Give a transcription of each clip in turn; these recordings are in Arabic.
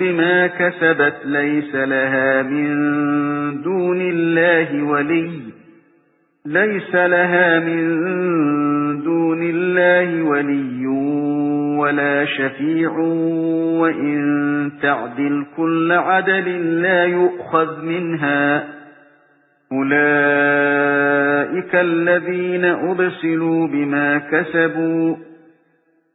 بِمَا كَسَبَتْ لَيْسَ لَهَا مِن دُونِ اللَّهِ وَلِيٌّ. لَيْسَ لَهَا مِن دُونِ اللَّهِ وَلِيٌّ وَلَا شَفِيعٌ. وَإِن تَعْدِلْ كُلَّ عَدْلٍ لَّا يُؤْخَذْ مِنْهَا. أُولَئِكَ الَّذِينَ أُبْسِلُوا بِمَا كَسَبُوا.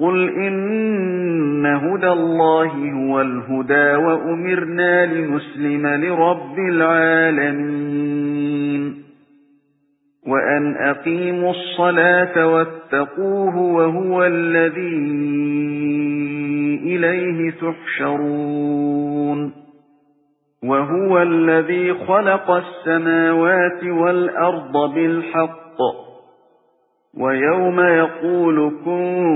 قُلْ إِنَّ هُدَى اللَّهِ هُوَ الْهُدَى وَأُمِرْنَا لِنُسْلِمَ لِرَبِّ الْعَالَمِينَ وَأَنْ أَقِيمُوا الصَّلَاةَ وَاتَّقُوهُ وَهُوَ الَّذِي إِلَيْهِ تُحْشَرُونَ وَهُوَ الَّذِي خَلَقَ السَّمَاوَاتِ وَالْأَرْضَ بِالْحَقِّ وَيَوْمَ يَقُولُ كُن